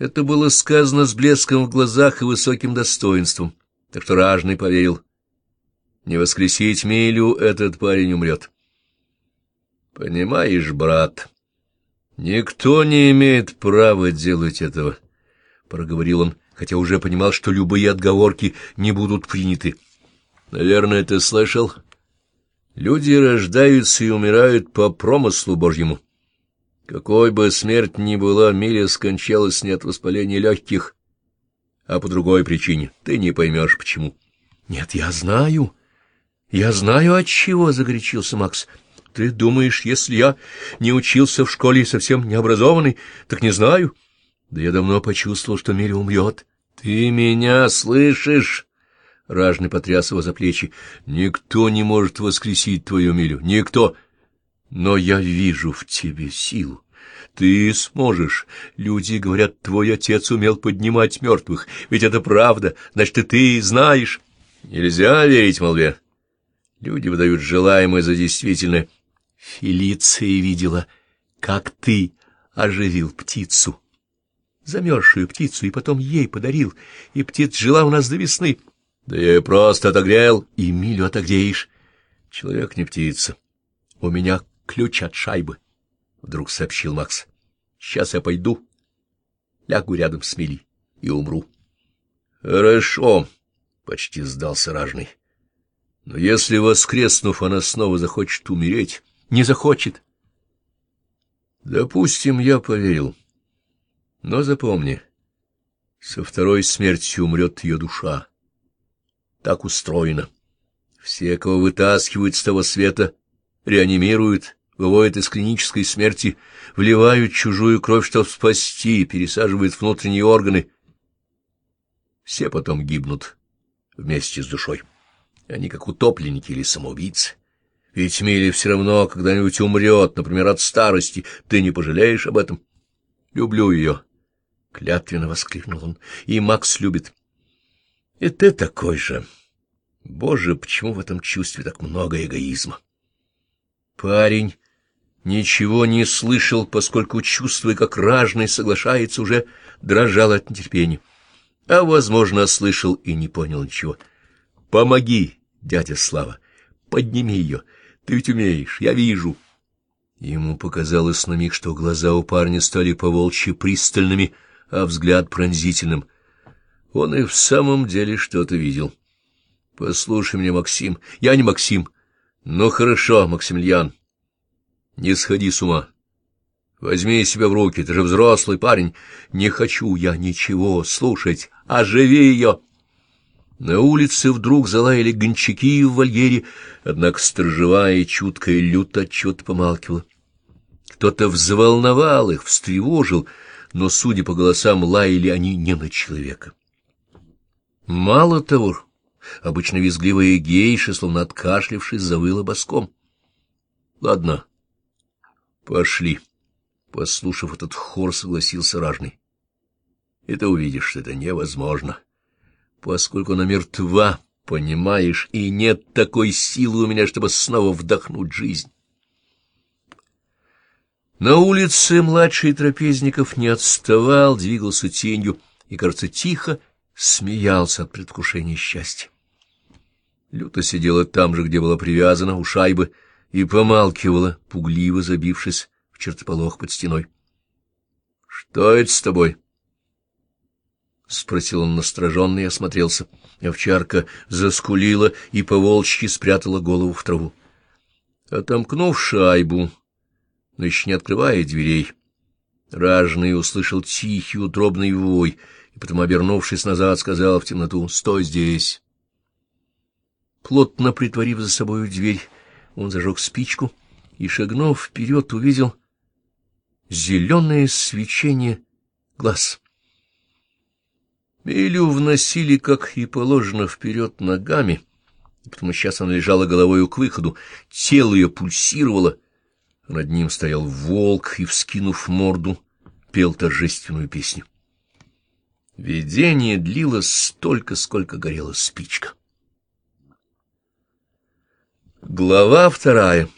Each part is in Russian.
Это было сказано с блеском в глазах и высоким достоинством, так что ражный поверил. Не воскресить Милю этот парень умрет. Понимаешь, брат, никто не имеет права делать этого, — проговорил он, хотя уже понимал, что любые отговорки не будут приняты. Наверное, ты слышал? Люди рождаются и умирают по промыслу Божьему. Какой бы смерть ни была, Миля скончалась не от воспаления легких, а по другой причине. Ты не поймешь, почему. — Нет, я знаю. Я знаю, от чего, — загорячился Макс. — Ты думаешь, если я не учился в школе и совсем необразованный, так не знаю? Да я давно почувствовал, что Миля умрет. — Ты меня слышишь? Ражный потряс его за плечи. — Никто не может воскресить твою Милю. Никто. — но я вижу в тебе силу. Ты сможешь. Люди говорят, твой отец умел поднимать мертвых. Ведь это правда. Значит, и ты знаешь. Нельзя верить молве. Люди выдают желаемое за действительное. Фелиция видела, как ты оживил птицу. Замерзшую птицу, и потом ей подарил. И птица жила у нас до весны. Да я ее просто отогрел. И милю отогреешь. Человек не птица. У меня ключ от шайбы, — вдруг сообщил Макс. — Сейчас я пойду, лягу рядом с Милей и умру. — Хорошо, — почти сдался ражный. — Но если, воскреснув, она снова захочет умереть... — Не захочет. — Допустим, я поверил. Но запомни, со второй смертью умрет ее душа. Так устроено. Все, кого вытаскивают с того света, реанимируют, выводят из клинической смерти, вливают чужую кровь, чтобы спасти, пересаживают внутренние органы. Все потом гибнут вместе с душой. Они как утопленники или самоубийцы. Ведь Милли все равно когда-нибудь умрет, например, от старости. Ты не пожалеешь об этом? Люблю ее. Клятвенно воскликнул он. И Макс любит. И ты такой же. Боже, почему в этом чувстве так много эгоизма? Парень ничего не слышал, поскольку, чувствуя, как ражный соглашается, уже дрожал от нетерпения. А, возможно, слышал и не понял ничего. «Помоги, дядя Слава, подними ее, ты ведь умеешь, я вижу». Ему показалось на миг, что глаза у парня стали поволчьи пристальными, а взгляд пронзительным. Он и в самом деле что-то видел. — Послушай меня, Максим. Я не Максим. — Ну, хорошо, Максимilian. Не сходи с ума. Возьми себя в руки, ты же взрослый парень. Не хочу я ничего слушать. Оживи ее. На улице вдруг залаяли гончаки в вольере, однако сторожевая и чуткая люто отчет помалкивала. Кто-то взволновал их, встревожил, но, судя по голосам, лаяли они не на человека. Мало того, обычно визгливая гейша, словно откашлившись, завыла боском. — Ладно, Пошли. Послушав этот хор, согласился ражный. И ты увидишь, что это невозможно. Поскольку она мертва, понимаешь, и нет такой силы у меня, чтобы снова вдохнуть жизнь. На улице младший трапезников не отставал, двигался тенью и, кажется, тихо смеялся от предвкушения счастья. Люта сидела там же, где была привязана, у шайбы, и помалкивала, пугливо забившись в чертополох под стеной. — Что это с тобой? — спросил он настороженно и осмотрелся. Овчарка заскулила и поволчьи спрятала голову в траву. Отомкнув шайбу, но еще не открывая дверей, ражный услышал тихий утробный вой и потом, обернувшись назад, сказал в темноту «Стой здесь!». Плотно притворив за собою дверь, он зажег спичку и, шагнув вперед, увидел зеленое свечение глаз. Илю вносили, как и положено, вперед ногами, потому сейчас она лежала головой к выходу, тело ее пульсировало, а над ним стоял волк и, вскинув морду, пел торжественную песню. Видение длилось столько, сколько горела спичка. Глава вторая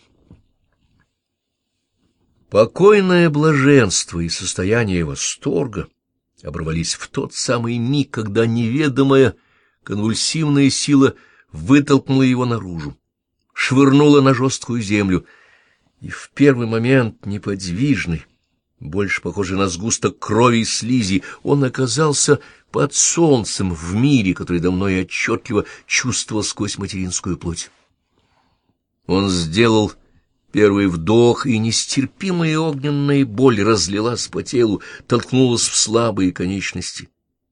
Покойное блаженство и состояние восторга, оборвались в тот самый миг, когда неведомая конвульсивная сила вытолкнула его наружу, швырнула на жесткую землю, и в первый момент неподвижный, больше похожий на сгусток крови и слизи, он оказался под солнцем в мире, который давно и отчетливо чувствовал сквозь материнскую плоть. Он сделал первый вдох, и нестерпимая огненная боль разлилась по телу, толкнулась в слабые конечности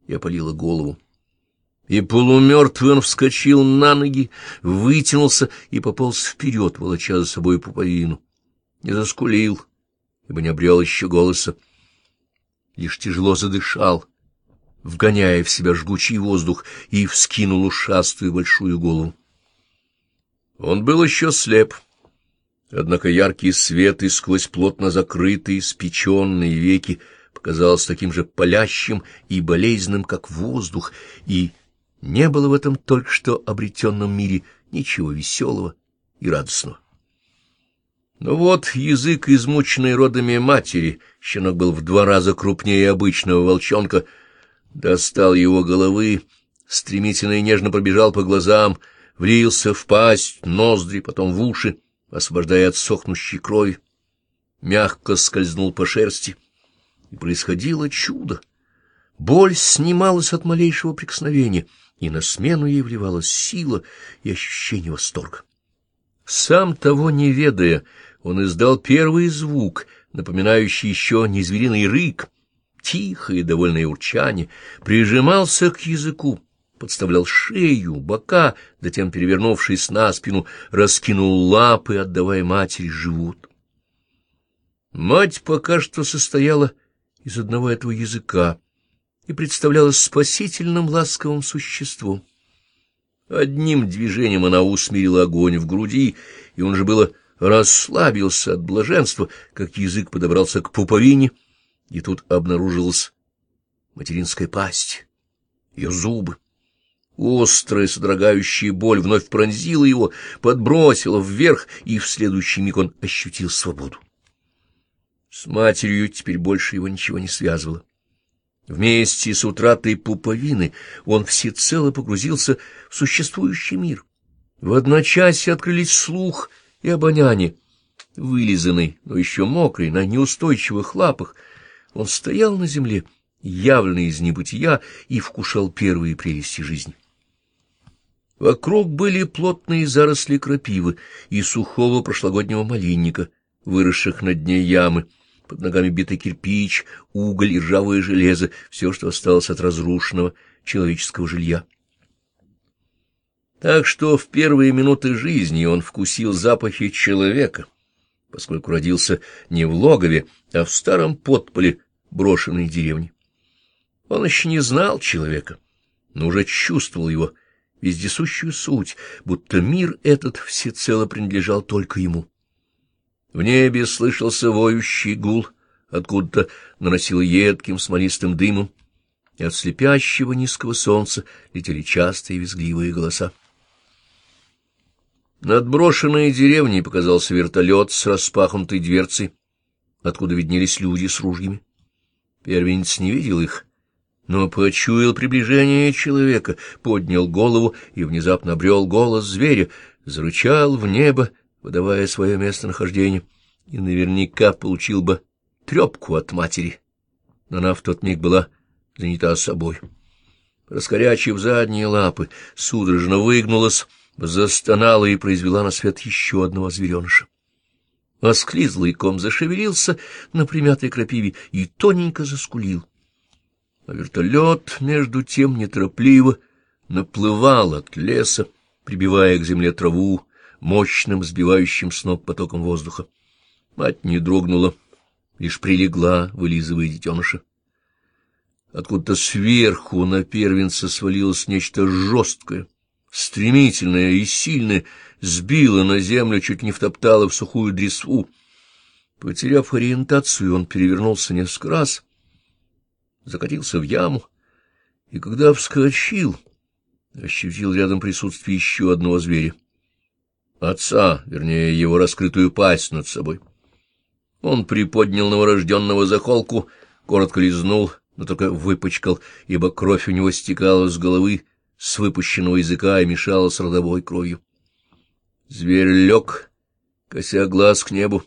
и опалила голову. И полумертвый он вскочил на ноги, вытянулся и пополз вперед, волоча за собой пуповину. Не заскулил, ибо не обрел еще голоса, лишь тяжело задышал, вгоняя в себя жгучий воздух, и вскинул ушастую большую голову. Он был еще слеп, однако яркий свет и сквозь плотно закрытые, спеченные веки показался таким же палящим и болезненным, как воздух, и не было в этом только что обретенном мире ничего веселого и радостного. Но вот язык, измученный родами матери, щенок был в два раза крупнее обычного волчонка, достал его головы, стремительно и нежно пробежал по глазам, влился в пасть, ноздри, потом в уши, освобождая от сохнущей крови, мягко скользнул по шерсти, и происходило чудо. Боль снималась от малейшего прикосновения, и на смену ей вливалась сила и ощущение восторга. Сам того не ведая, он издал первый звук, напоминающий еще не звериный рык, тихое довольное урчание, прижимался к языку, подставлял шею, бока, затем, перевернувшись на спину, раскинул лапы, отдавая матери живот. Мать пока что состояла из одного этого языка и представлялась спасительным ласковым существом. Одним движением она усмирила огонь в груди, и он же было расслабился от блаженства, как язык подобрался к пуповине, и тут обнаружилась материнская пасть, ее зубы. Острая, содрогающая боль вновь пронзила его, подбросила вверх, и в следующий миг он ощутил свободу. С матерью теперь больше его ничего не связывало. Вместе с утратой пуповины он всецело погрузился в существующий мир. В одночасье открылись слух и обоняние. Вылизанный, но еще мокрый, на неустойчивых лапах, он стоял на земле, явленный из небытия, и вкушал первые прелести жизни. Вокруг были плотные заросли крапивы и сухого прошлогоднего малинника, выросших на дне ямы, под ногами битый кирпич, уголь и ржавое железо, все, что осталось от разрушенного человеческого жилья. Так что в первые минуты жизни он вкусил запахи человека, поскольку родился не в логове, а в старом подполе брошенной деревни. Он еще не знал человека, но уже чувствовал его вездесущую суть, будто мир этот всецело принадлежал только ему. В небе слышался воющий гул, откуда-то наносил едким смолистым дымом, и от слепящего низкого солнца летели частые визгливые голоса. Над брошенной деревней показался вертолет с распахнутой дверцей, откуда виднелись люди с ружьями. Первенец не видел их, но почуял приближение человека, поднял голову и внезапно обрел голос зверя, зарычал в небо, выдавая свое местонахождение, и наверняка получил бы трепку от матери. Но она в тот миг была занята собой. Раскорячив задние лапы, судорожно выгнулась, застонала и произвела на свет еще одного звереныша. Осклизлый ком зашевелился на примятой крапиве и тоненько заскулил. А вертолет, между тем, неторопливо наплывал от леса, прибивая к земле траву мощным, сбивающим с ног потоком воздуха. Мать не дрогнула, лишь прилегла, вылизывая детеныша. Откуда-то сверху на первенца свалилось нечто жесткое, стремительное и сильное, сбило на землю, чуть не втоптало в сухую дресву. Потеряв ориентацию, он перевернулся несколько раз, закатился в яму, и когда вскочил, ощутил рядом присутствие еще одного зверя. Отца, вернее, его раскрытую пасть над собой. Он приподнял новорожденного за холку, коротко лизнул, но только выпачкал, ибо кровь у него стекала с головы, с выпущенного языка и мешала с родовой кровью. Зверь лег, кося глаз к небу,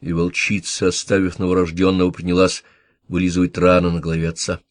и волчица, оставив новорожденного, принялась вылизывать рану на голове отца.